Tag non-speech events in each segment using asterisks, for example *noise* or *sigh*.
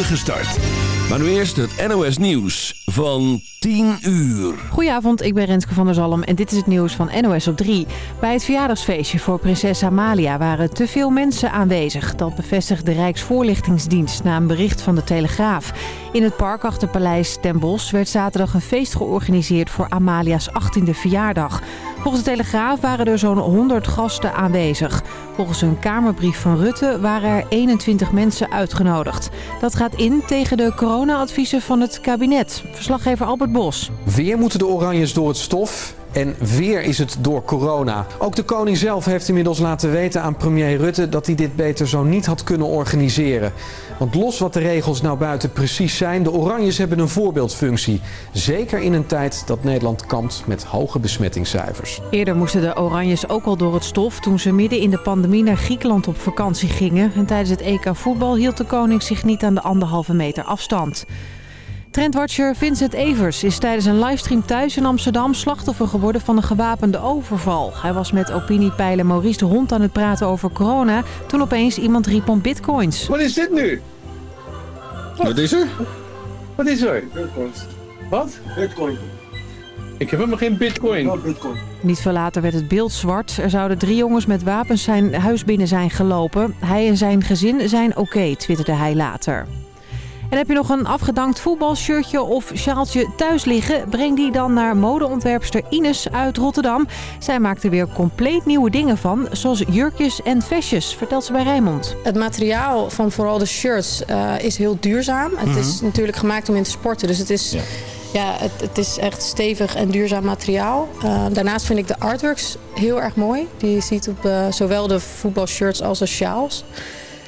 spoedige start. Maar nu eerst het NOS Nieuws van 10 uur. Goedenavond, ik ben Renske van der Zalm en dit is het nieuws van NOS op 3. Bij het verjaardagsfeestje voor prinses Amalia waren te veel mensen aanwezig. Dat bevestigt de Rijksvoorlichtingsdienst na een bericht van de Telegraaf. In het park achter Paleis Den Bosch werd zaterdag een feest georganiseerd voor Amalia's 18e verjaardag. Volgens de Telegraaf waren er zo'n 100 gasten aanwezig. Volgens een kamerbrief van Rutte waren er 21 mensen uitgenodigd. Dat gaat in tegen de corona-adviezen van het kabinet. Verslaggever Albert Bos. Weer moeten de oranjes door het stof. En weer is het door corona. Ook de koning zelf heeft inmiddels laten weten aan premier Rutte dat hij dit beter zo niet had kunnen organiseren. Want los wat de regels nou buiten precies zijn, de Oranjes hebben een voorbeeldfunctie. Zeker in een tijd dat Nederland kampt met hoge besmettingscijfers. Eerder moesten de Oranjes ook al door het stof toen ze midden in de pandemie naar Griekenland op vakantie gingen. En tijdens het EK voetbal hield de koning zich niet aan de anderhalve meter afstand. Trendwatcher Vincent Evers is tijdens een livestream thuis in Amsterdam slachtoffer geworden van een gewapende overval. Hij was met opiniepeiler Maurice de Hond aan het praten over corona toen opeens iemand riep om bitcoins. Wat is dit nu? Wat is er? Wat is er? Bitcoins. Wat? Bitcoin. Ik heb helemaal geen bitcoin. Niet veel later werd het beeld zwart. Er zouden drie jongens met wapens zijn huis binnen zijn gelopen. Hij en zijn gezin zijn oké, twitterde hij later. En heb je nog een afgedankt voetbalshirtje of sjaaltje thuis liggen? Breng die dan naar modeontwerpster Ines uit Rotterdam. Zij maakt er weer compleet nieuwe dingen van, zoals jurkjes en vestjes, vertelt ze bij Rijnmond. Het materiaal van vooral de shirts eh, is heel duurzaam. Het is natuurlijk gemaakt om in te sporten, dus het is... Ja, het, het is echt stevig en duurzaam materiaal. Eh, daarnaast vind ik de artworks heel erg mooi. Die je ziet op eh, zowel de voetbalshirts als de sjaals.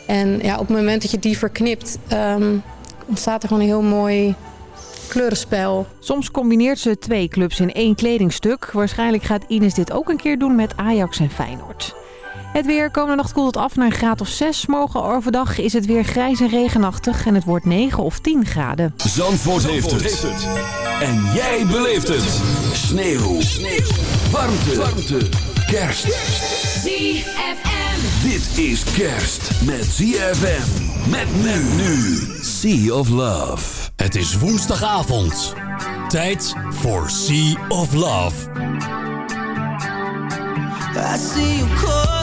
En ja, op het moment dat je die verknipt, ehm, ontstaat er gewoon een heel mooi kleurenspel. Soms combineert ze twee clubs in één kledingstuk. Waarschijnlijk gaat Ines dit ook een keer doen met Ajax en Feyenoord. Het weer komende nacht koelt het af naar een graad of 6. Morgen overdag is het weer grijs en regenachtig en het wordt 9 of 10 graden. Zandvoort, heeft, het. En jij beleeft het. Sneeuw. Sneeuw. Warmte. Warmte. Kerst. ZFM. Dit is kerst met ZFM. Met men nu. Sea of Love. Het is woensdagavond. Tijd voor Sea of Love. I see you.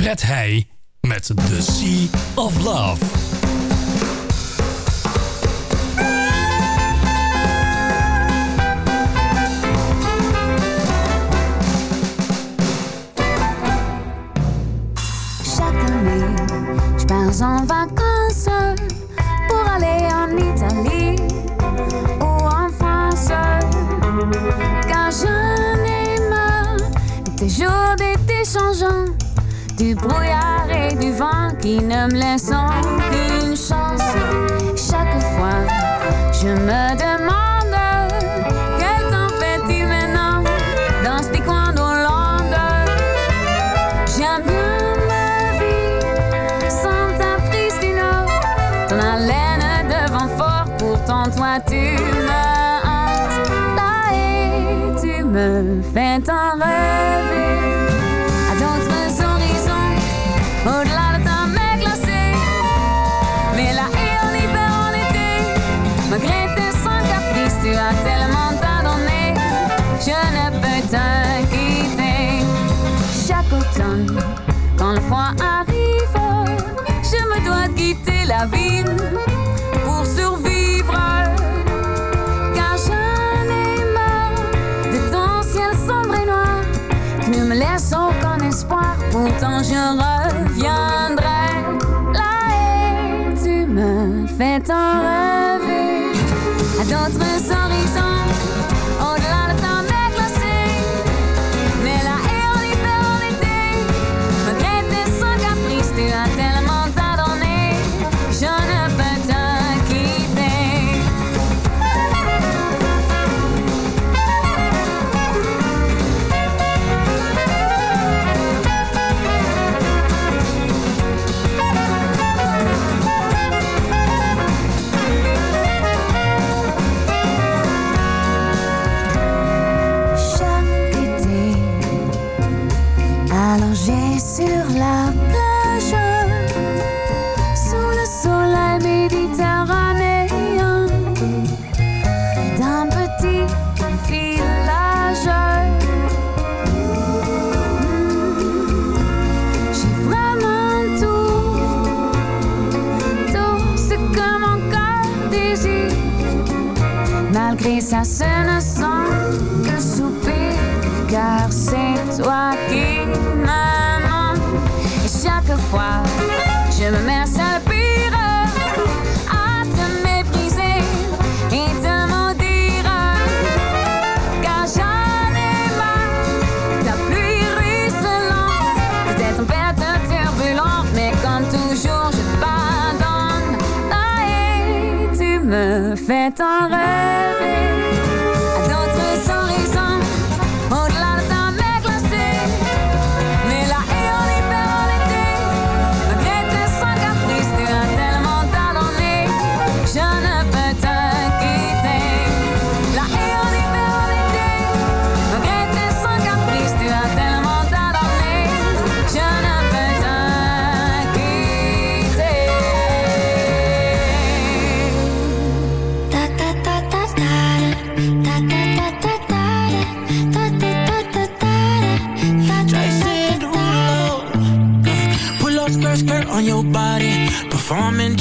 Fred Heij met The Sea of Love. En vacances du brouillard et du vent qui ne me laissent aucune chance. Chaque fois, je me These are.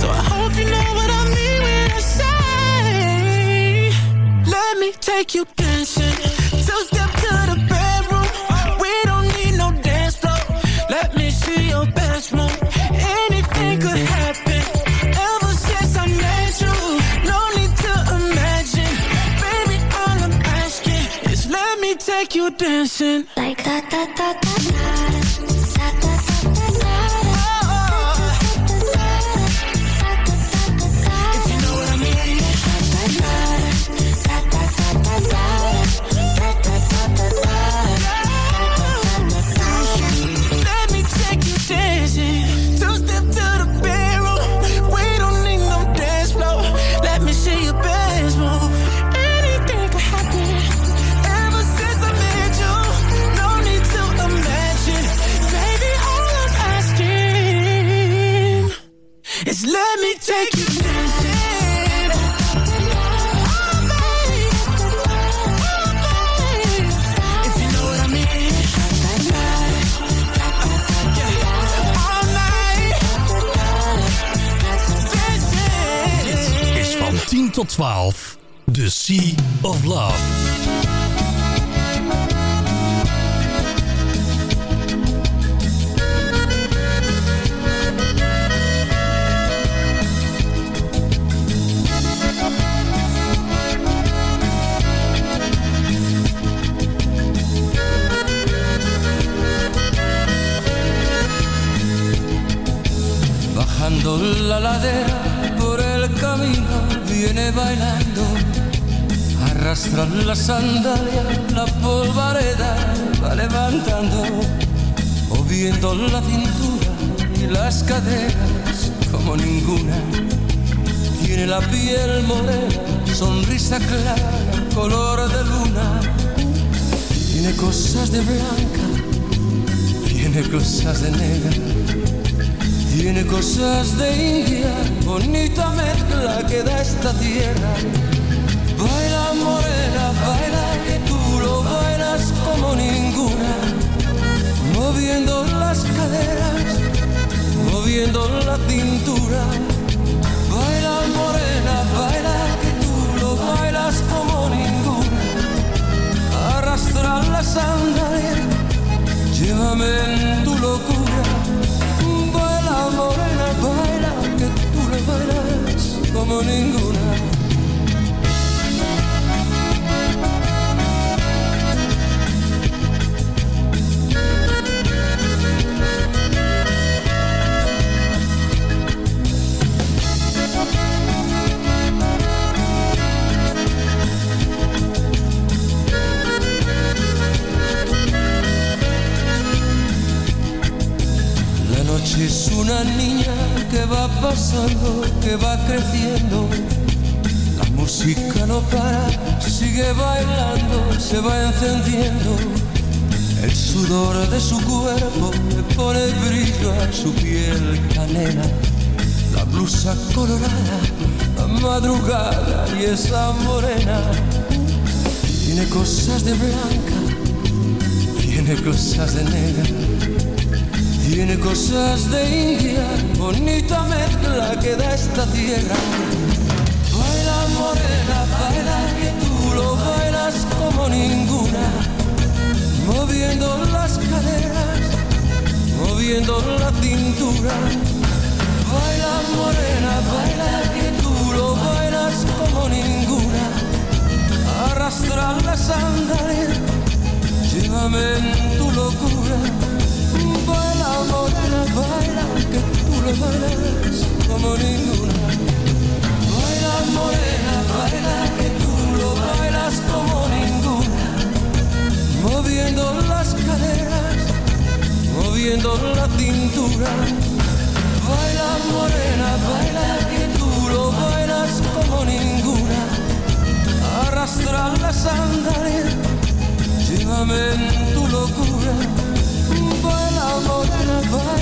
So I hope you know what I mean when I say, let me take you dancing. Two to the bedroom. We don't need no dance floor. Let me see your best move. Anything could happen. Ever since I met you, no need to imagine. Baby, all I'm asking is let me take you dancing. Like da da da da da Sea of Love. Tiene cosas de India, bonita mezcla que da esta tierra. Baila morena, baila que tú lo bailas como ninguna. Moviendo las caderas, moviendo la cintura. Baila morena, baila que tú lo bailas como ninguna. Arrastra la sandalia, llévame en como ninguna. La noche es una niña que va pasando, que va creciendo. La música no para, sigue bailando, se va encendiendo. El sudor de su cuerpo le pone brillo a su piel canela. La blusa colorada, la madrugada y esa morena. Tiene cosas de blanca, tiene cosas de negra. Tiene cosas de India, bonita mezcla que da esta tierra. Baila morena, baila que tú lo bailas como ninguna. Moviendo las caderas, moviendo la cintura. Baila morena, baila que tú lo bailas como ninguna. Arrastra la sandalia, llévame en tu locura. Baila morena, baila que como ninguna. Baila morena, baila que tú lo bailas como ninguna. Moviendo las caderas, moviendo la cintura. Baila morena, baila que tú lo bailas como ninguna. Arrastra las sandalias, llévame tu locura. Baila morena, baila.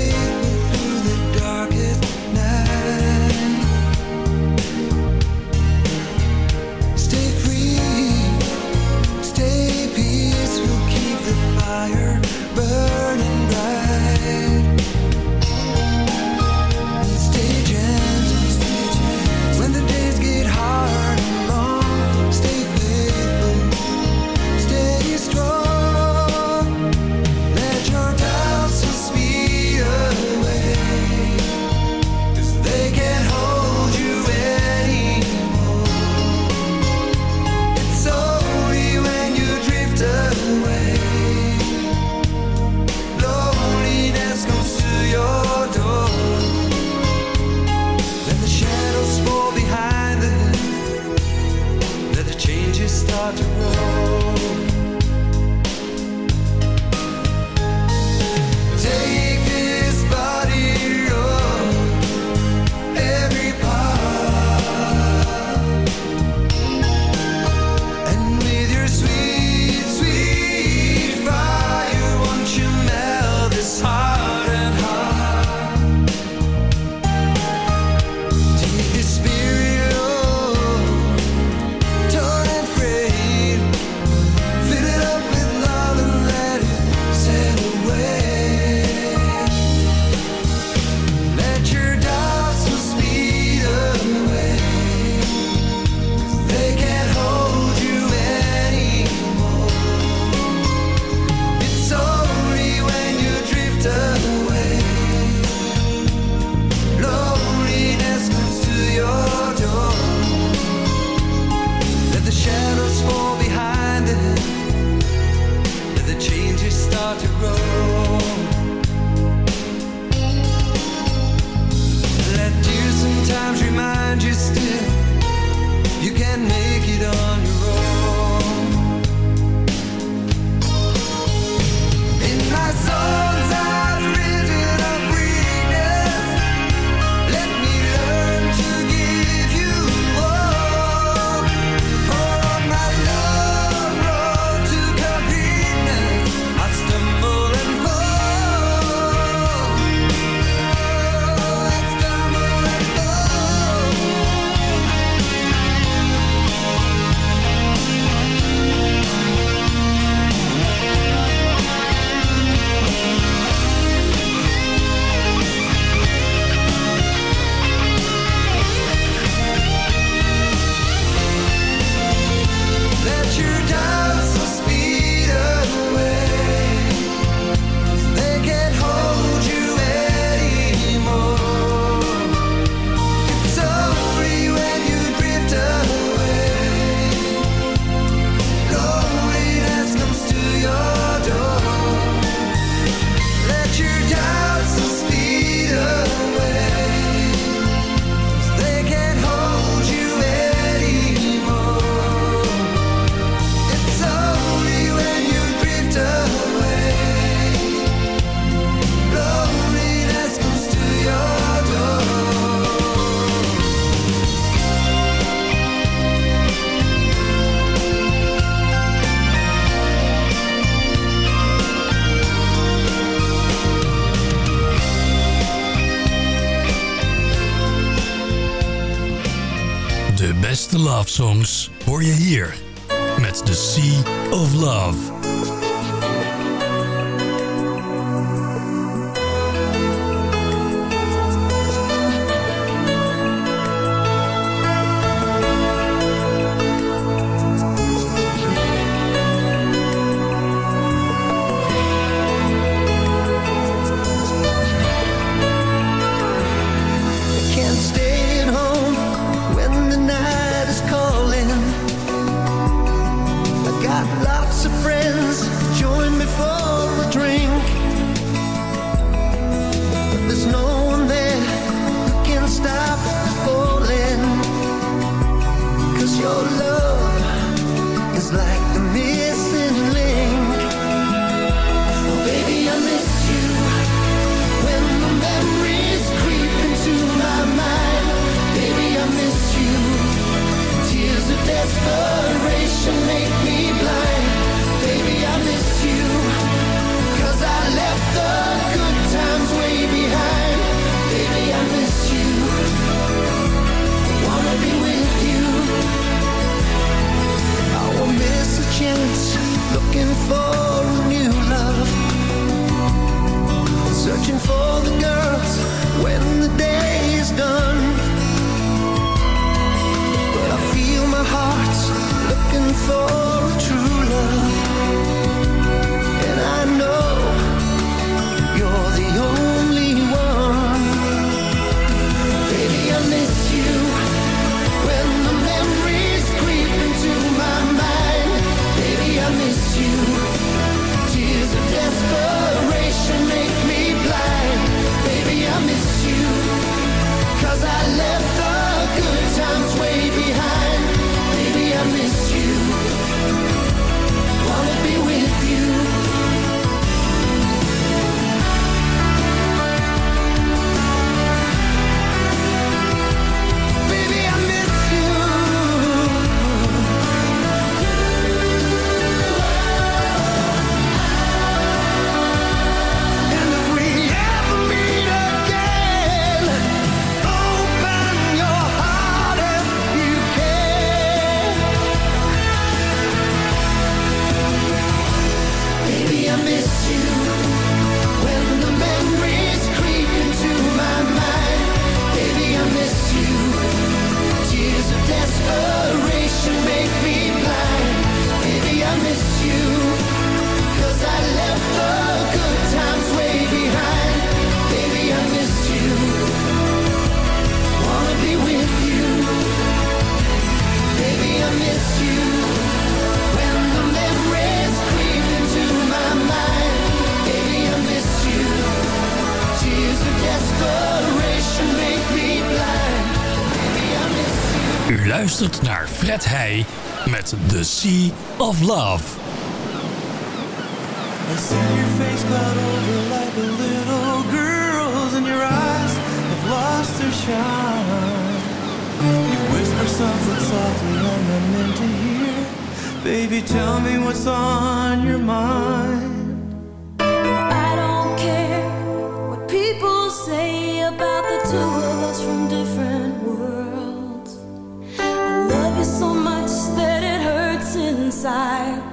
higher songs hoor je hier. luistert naar Fred Heij met The Sea of Love. I see your face cloud over like a little girl's And your eyes have lost their shine. You whisper something softly I'm meant to hear. Baby, tell me what's on your mind. I don't care what people say about the two of us side.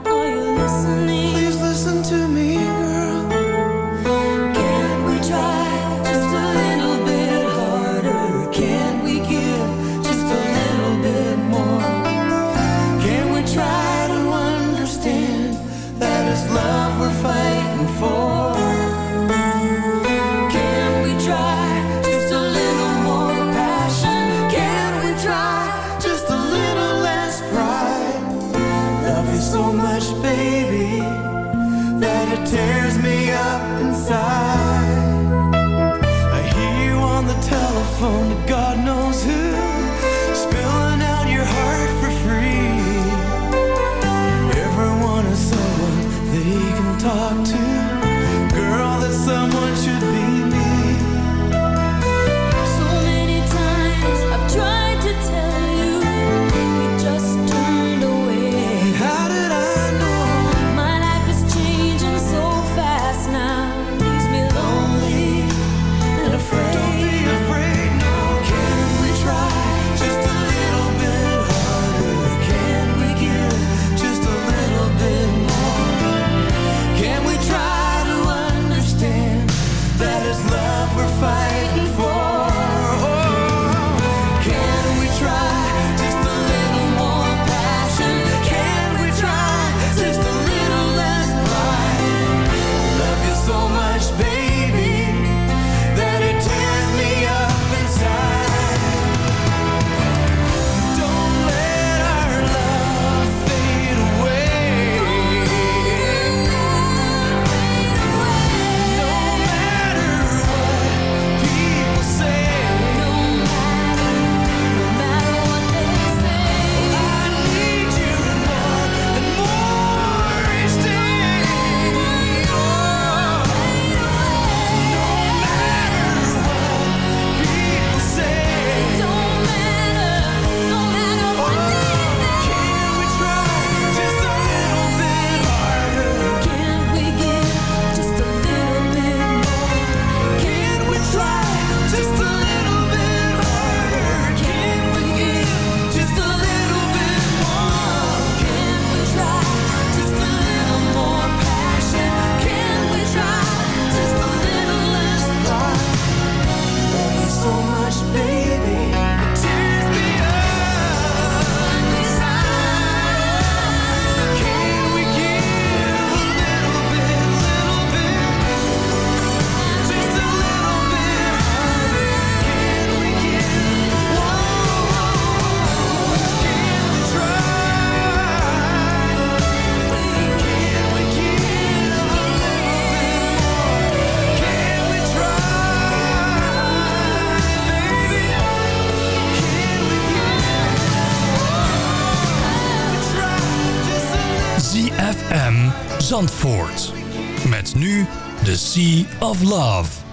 Met nu The Sea of Love.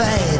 fade.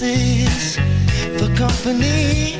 Kisses for company.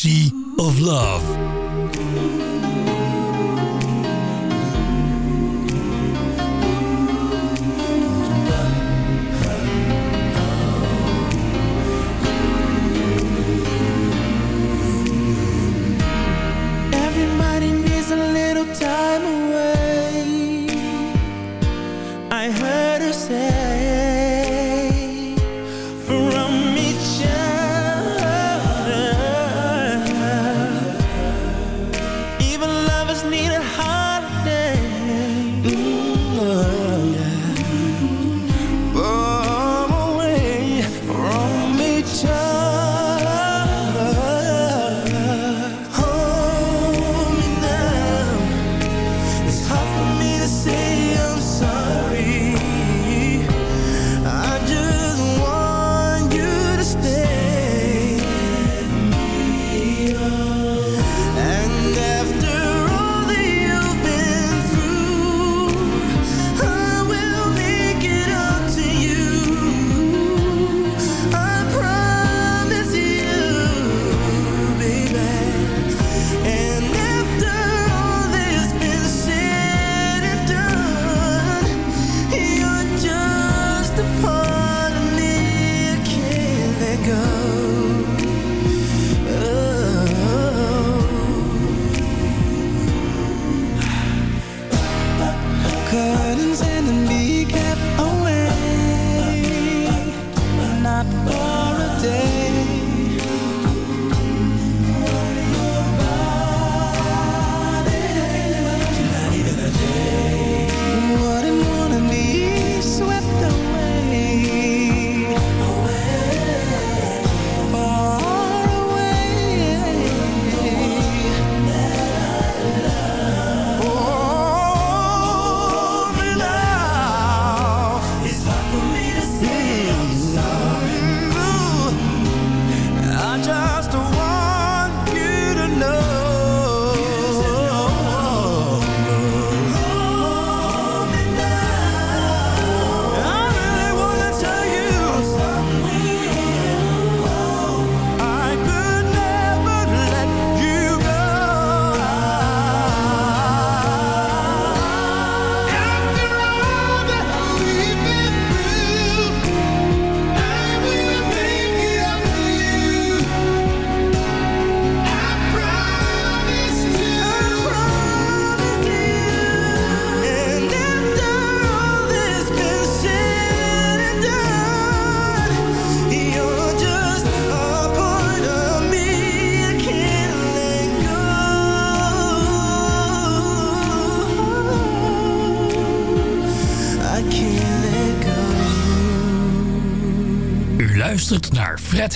Sea of Love.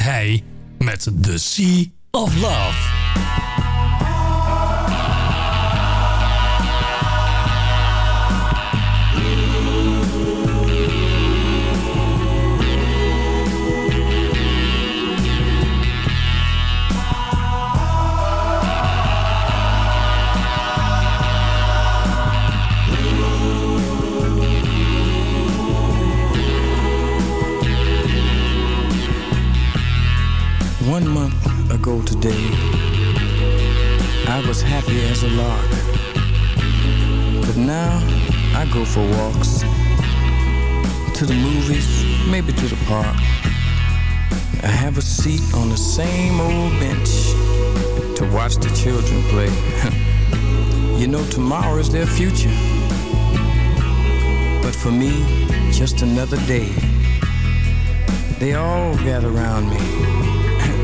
Heij met The Sea today, I was happy as a lark. But now I go for walks to the movies, maybe to the park. I have a seat on the same old bench to watch the children play. *laughs* you know, tomorrow is their future. But for me, just another day. They all gather around me.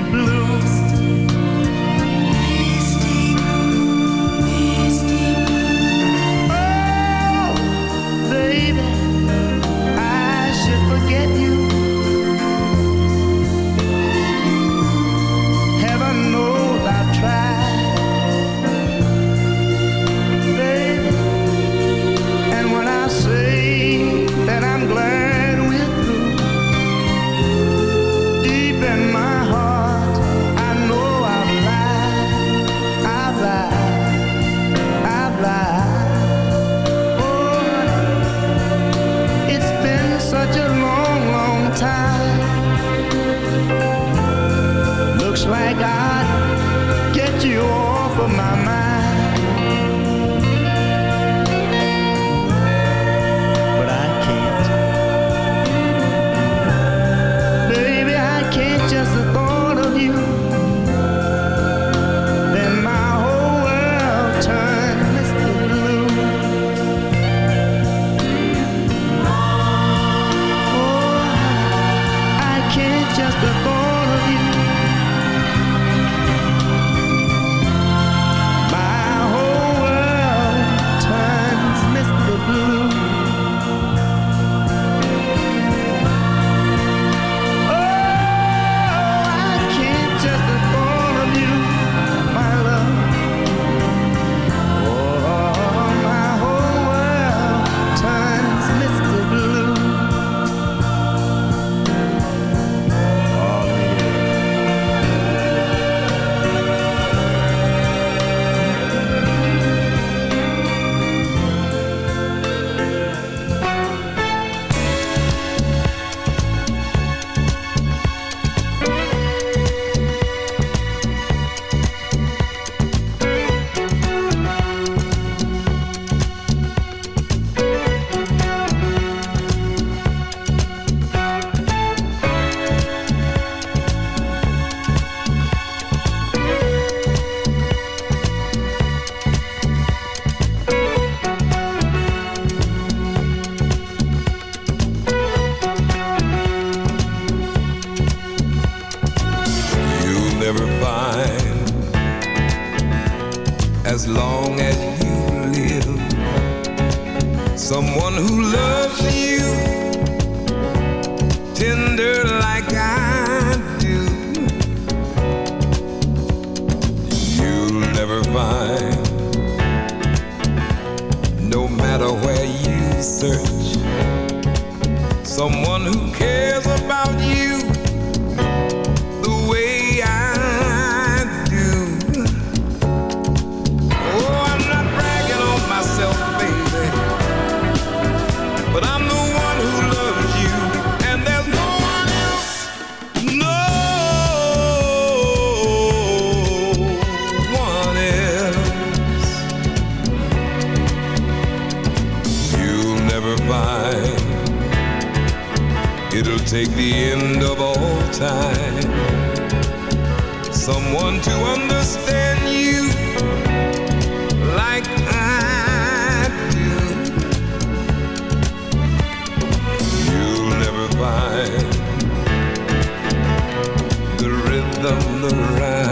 blue. down the ride.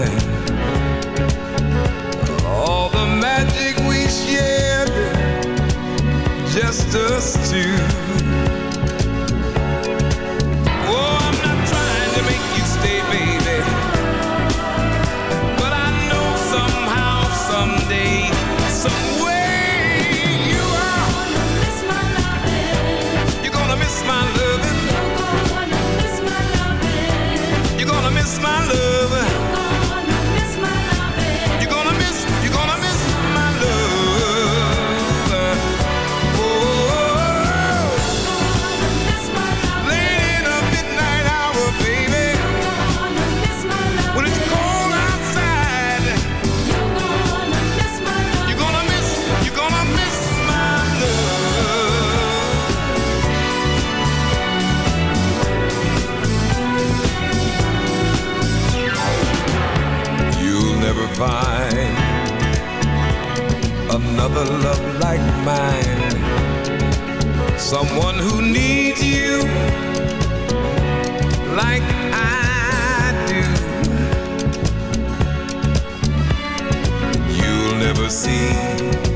a love like mine. Someone who needs you Like I do. You'll never see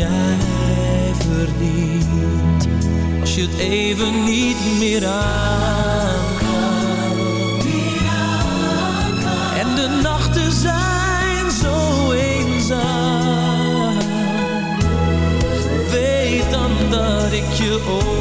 jij verdient Als je het even niet meer aan kan. En de nachten zijn zo eenzaam Weet dan dat ik je ook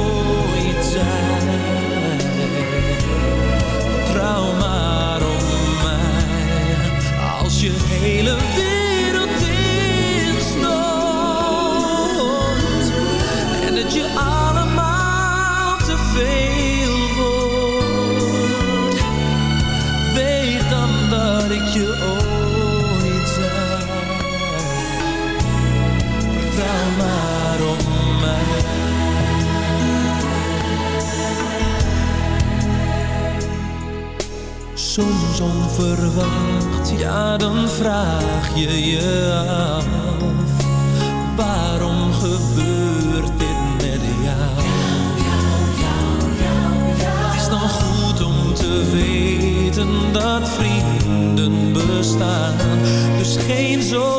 Verwacht, ja dan vraag je je af. Waarom gebeurt dit met jou? Het is dan goed om te weten dat vrienden bestaan, dus geen zorgen